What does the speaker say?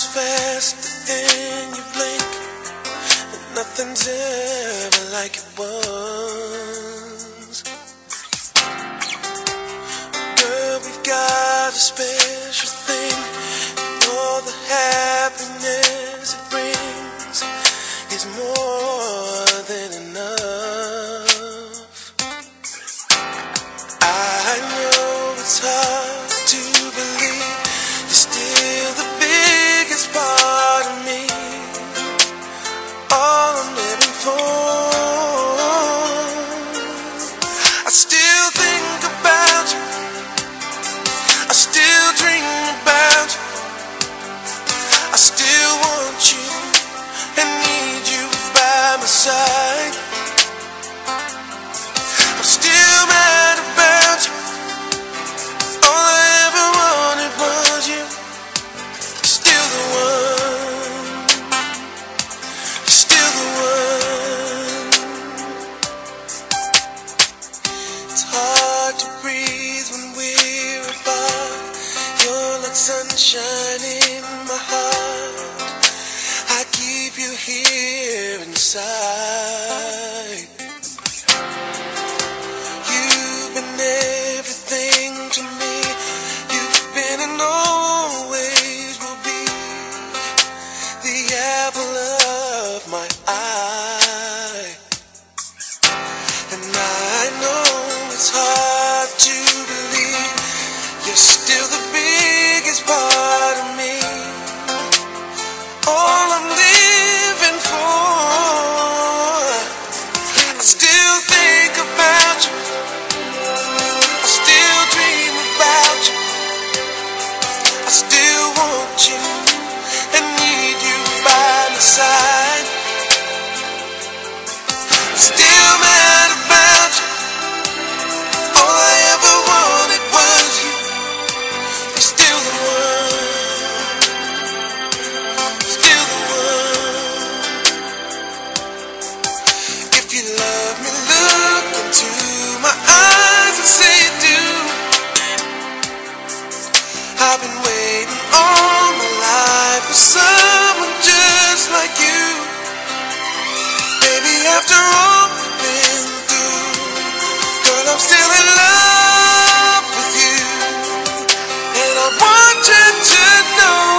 goes faster than you blink. And nothing's ever like it was. Girl, we've got a special thing. And all the happiness it brings is more than enough. I know it's hard to Sunshine in my heart. I keep you here inside. You've been everything to me. You've been and always will be the apple of my eye. And I know it's hard to believe you're still the after all we've been through, girl, I'm still in love with you. And I want you to know